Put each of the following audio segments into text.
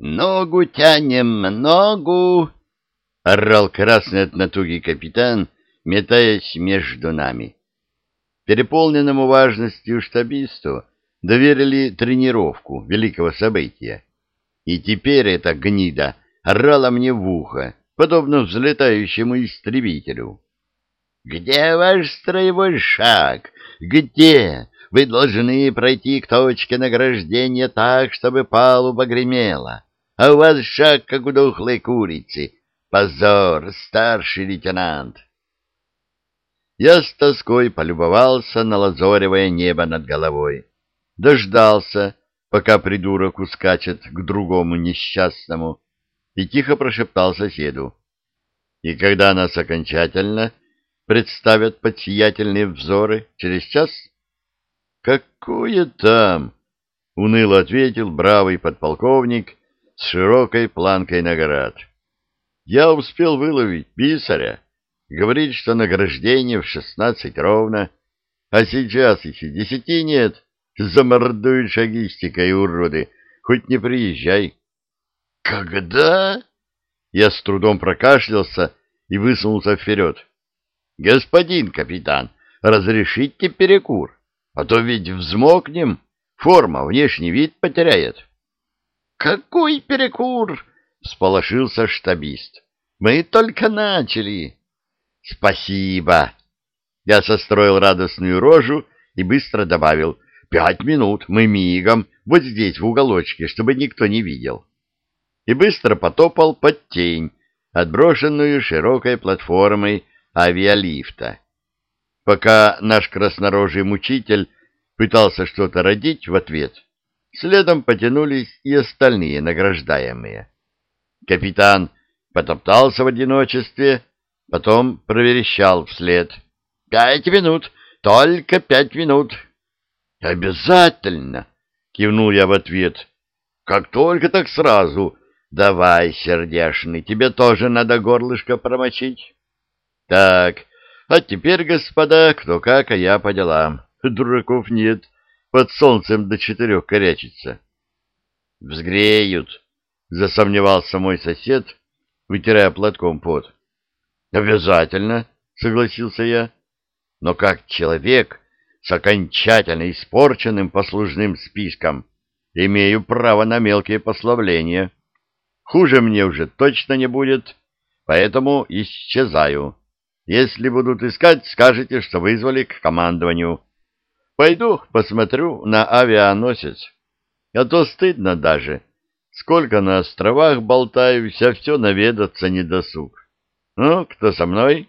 «Ногу тянем, ногу!» — орал красный от натуги капитан, метаясь между нами. Переполненному важностью штабисту доверили тренировку великого события. И теперь эта гнида орала мне в ухо, подобно взлетающему истребителю. «Где ваш строевой шаг? Где? Вы должны пройти к точке награждения так, чтобы палуба гремела, а у вас шаг, как у дохлой курицы. Позор, старший лейтенант!» Я с тоской полюбовался на лазоревое небо над головой. Дождался, пока придурок ускачет к другому несчастному, и тихо прошептал соседу. И когда нас окончательно представят под сиятельные взоры через час? Какое там? — уныло ответил бравый подполковник с широкой планкой наград. Я успел выловить писаря. Говорит, что награждение в шестнадцать ровно, а сейчас еще десяти нет. Замордуют шагистикой, уроды. Хоть не приезжай. «Когда?» Я с трудом прокашлялся и высунулся вперед. «Господин капитан, разрешите перекур, а то ведь взмокнем, форма внешний вид потеряет». «Какой перекур?» — всполошился штабист. «Мы только начали». «Спасибо!» Я состроил радостную рожу и быстро добавил. «Пять минут, мы мигом, вот здесь, в уголочке, чтобы никто не видел» и быстро потопал под тень, отброшенную широкой платформой авиалифта. Пока наш краснорожий мучитель пытался что-то родить в ответ, следом потянулись и остальные награждаемые. Капитан потоптался в одиночестве, потом проверещал вслед. «Пять минут! Только пять минут!» «Обязательно!» — кивнул я в ответ. «Как только, так сразу!» Давай, сердешный, тебе тоже надо горлышко промочить. Так, а теперь, господа, кто как, а я по делам. Дураков нет, под солнцем до четырех корячится. Взгреют, засомневался мой сосед, вытирая платком пот. Обязательно, согласился я. Но как человек с окончательно испорченным послужным списком имею право на мелкие пославления. Хуже мне уже точно не будет, поэтому исчезаю. Если будут искать, скажете, что вызвали к командованию. Пойду посмотрю на авианосец. А то стыдно даже. Сколько на островах болтаюсь, а все наведаться не досуг. Ну, кто со мной?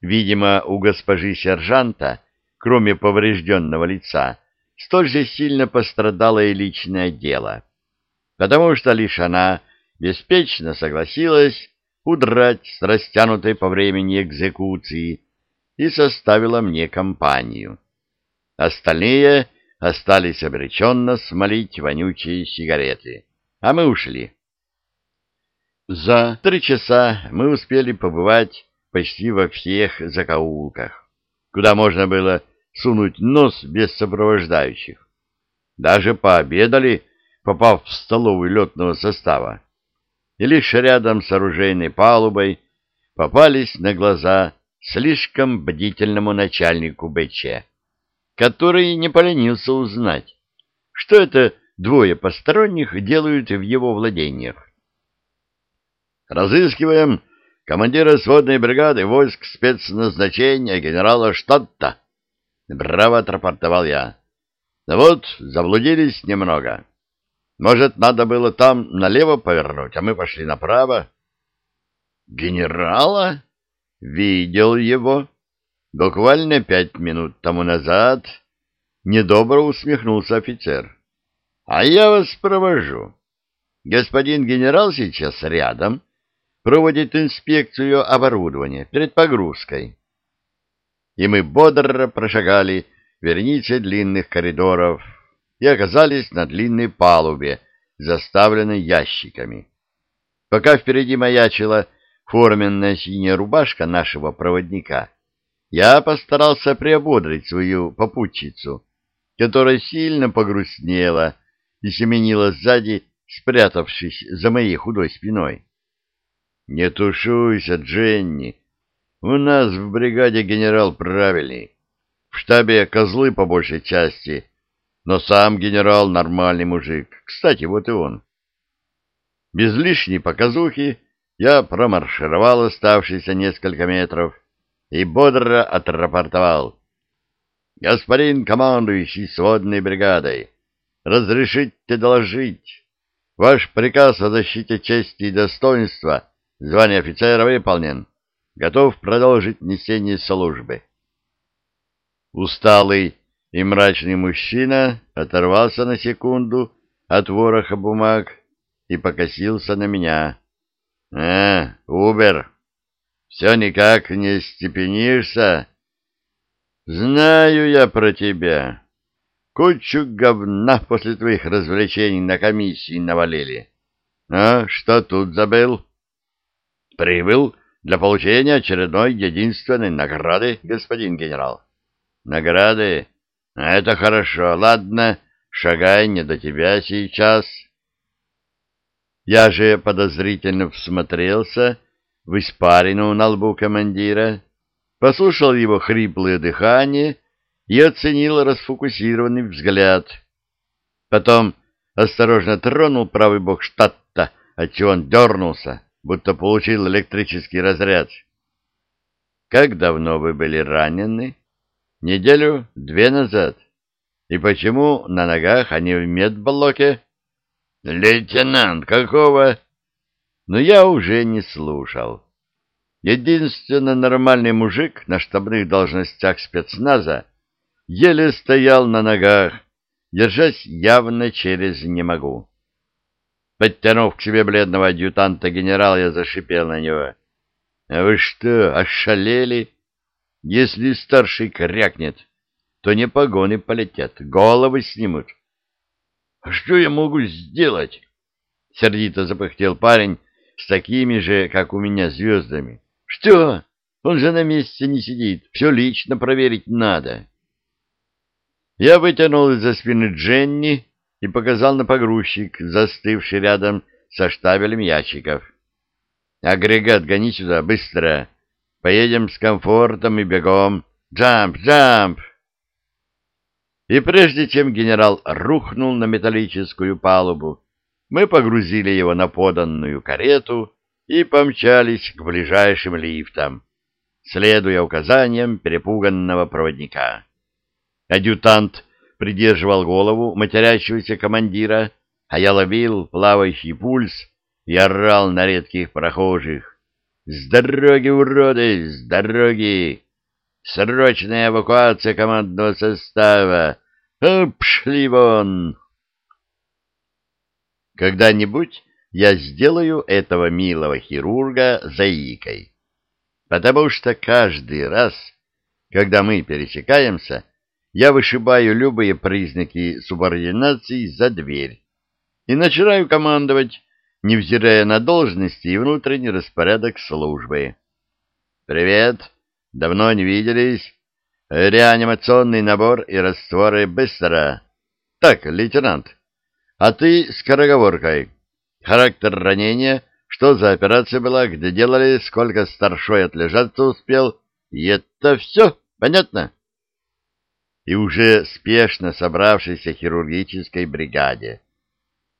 Видимо, у госпожи сержанта, кроме поврежденного лица, столь же сильно пострадало и личное дело потому что лишь она беспечно согласилась удрать с растянутой по времени экзекуции и составила мне компанию. Остальные остались обреченно смолить вонючие сигареты, а мы ушли. За три часа мы успели побывать почти во всех закоулках, куда можно было сунуть нос без сопровождающих. Даже пообедали попав в столовую летного состава, и лишь рядом с оружейной палубой попались на глаза слишком бдительному начальнику БЧ, который не поленился узнать, что это двое посторонних делают в его владениях. «Разыскиваем командира сводной бригады войск спецназначения генерала Штотта», — браво отрапортовал я. «Да вот, заблудились немного». Может, надо было там налево повернуть, а мы пошли направо? Генерала? Видел его. Буквально пять минут тому назад. Недобро усмехнулся офицер. А я вас провожу. Господин генерал сейчас рядом. Проводит инспекцию оборудования перед погрузкой. И мы бодро прошагали верницы длинных коридоров и оказались на длинной палубе, заставленной ящиками. Пока впереди маячила форменная синяя рубашка нашего проводника, я постарался приободрить свою попутчицу, которая сильно погрустнела и семенила сзади спрятавшись за моей худой спиной. «Не тушуйся, Дженни. У нас в бригаде генерал правильный. В штабе козлы по большей части, но сам генерал нормальный мужик. Кстати, вот и он». Без лишней показухи я промаршировал оставшиеся несколько метров и бодро отрапортовал. «Господин командующий сводной бригадой, разрешите доложить. Ваш приказ о защите чести и достоинства, звание офицера выполнен. Готов продолжить несение службы». Усталый и мрачный мужчина оторвался на секунду от вороха бумаг и покосился на меня. — А, Убер, все никак не степенишься? — Знаю я про тебя. Кучу говна после твоих развлечений на комиссии навалили. А что тут забыл? — Прибыл для получения очередной единственной награды, господин генерал. — Награды? Это хорошо. Ладно, шагай не до тебя сейчас. — я же подозрительно всмотрелся в испарину на лбу командира, послушал его хриплое дыхание и оценил расфокусированный взгляд. Потом осторожно тронул правый бок штата, отчего он дернулся, будто получил электрический разряд. «Как давно вы были ранены?» «Неделю, две назад. И почему на ногах, а не в медблоке?» «Лейтенант, какого?» Но я уже не слушал. Единственно нормальный мужик на штабных должностях спецназа еле стоял на ногах, держась явно через «не могу». Подтянув к себе бледного адъютанта генерала, я зашипел на него. «А вы что, ошалели? Если старший крякнет, то не погоны полетят, головы снимут». А что я могу сделать? Сердито запыхтел парень с такими же, как у меня, звездами. Что? Он же на месте не сидит. Все лично проверить надо. Я вытянул из-за спины Дженни и показал на погрузчик, застывший рядом со штабелем ящиков. «Агрегат гони сюда, быстро! Поедем с комфортом и бегом! Джамп, джамп!» И прежде чем генерал рухнул на металлическую палубу, мы погрузили его на поданную карету и помчались к ближайшим лифтам, следуя указаниям перепуганного проводника. Адъютант придерживал голову матерящегося командира, а я ловил плавающий пульс и орал на редких прохожих. «С дороги, уроды, с дороги! Срочная эвакуация командного состава! Пшли вон! Когда-нибудь я сделаю этого милого хирурга заикой, потому что каждый раз, когда мы пересекаемся, я вышибаю любые признаки субординации за дверь и начинаю командовать, невзирая на должности и внутренний распорядок службы. «Привет! Давно не виделись. Реанимационный набор и растворы быстро. Так, лейтенант, а ты скороговоркой. Характер ранения, что за операция была, где делали, сколько старшой отлежаться успел, и это все, понятно? И уже спешно собравшейся хирургической бригаде.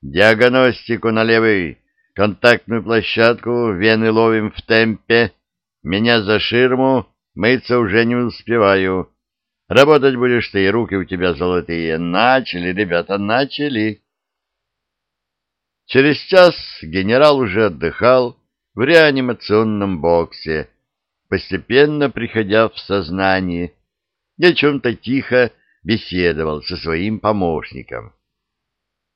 Диагностику на левый, контактную площадку, вены ловим в темпе, меня за ширму, Мыться уже не успеваю. Работать будешь ты, руки у тебя золотые. Начали, ребята, начали. Через час генерал уже отдыхал в реанимационном боксе, постепенно приходя в сознание, и о чем-то тихо беседовал со своим помощником.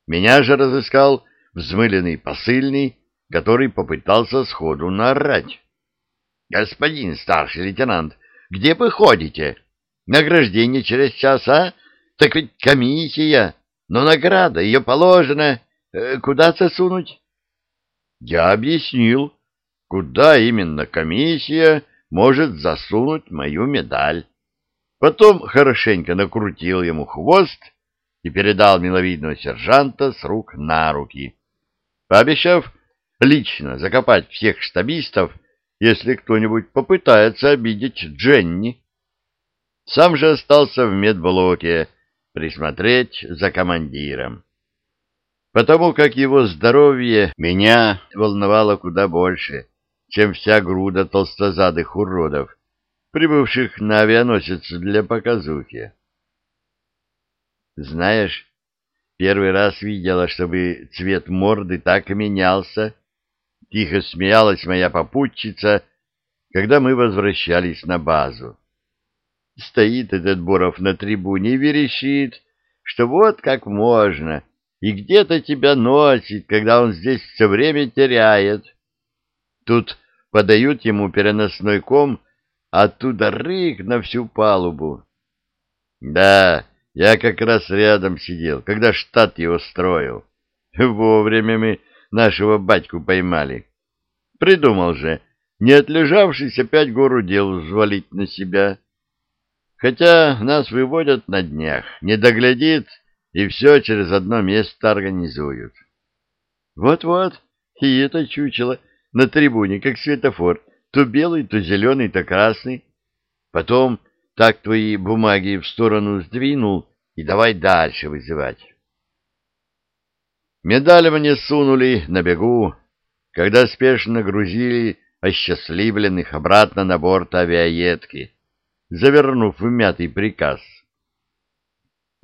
Меня же разыскал взмыленный посыльный, который попытался сходу наорать. Господин старший лейтенант, где вы ходите? Награждение через час, а? Так ведь комиссия, но награда, ее положено. Э, куда засунуть? Я объяснил, куда именно комиссия может засунуть мою медаль. Потом хорошенько накрутил ему хвост и передал миловидного сержанта с рук на руки, пообещав лично закопать всех штабистов, если кто-нибудь попытается обидеть Дженни. Сам же остался в медблоке присмотреть за командиром. Потому как его здоровье меня волновало куда больше, чем вся груда толстозадых уродов, прибывших на авианосец для показухи. Знаешь, первый раз видела, чтобы цвет морды так менялся. Тихо смеялась моя попутчица, когда мы возвращались на базу. Стоит этот Боров на трибуне и верещит, что вот как можно, и где-то тебя носит, когда он здесь все время теряет. Тут подают ему переносной ком, а оттуда рык на всю палубу. Да, я как раз рядом сидел, когда штат его строил. Вовремя мы нашего батьку поймали. Придумал же, не отлежавшись, опять гору дел взвалить на себя. Хотя нас выводят на днях, не доглядит, и все через одно место организуют. Вот-вот, и это чучело на трибуне, как светофор, то белый, то зеленый, то красный. Потом так твои бумаги в сторону сдвинул и давай дальше вызывать. Медали мне сунули на бегу, когда спешно грузили осчастливленных обратно на борт авиаедки, завернув в мятый приказ.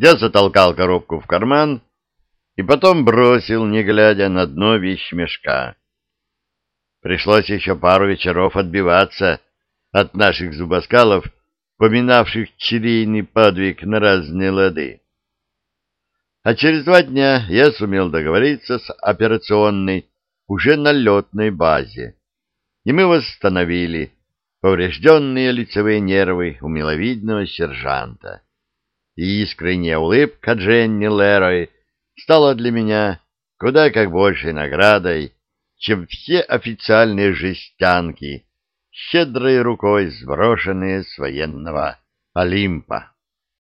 Я затолкал коробку в карман и потом бросил, не глядя на дно вещмешка. Пришлось еще пару вечеров отбиваться от наших зубоскалов, поминавших чилийный подвиг на разные лады. А через два дня я сумел договориться с операционной уже на летной базе, и мы восстановили поврежденные лицевые нервы у миловидного сержанта. И искренняя улыбка Дженни Лерой стала для меня куда как большей наградой, чем все официальные жестянки, щедрой рукой сброшенные с военного Олимпа.